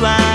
lado.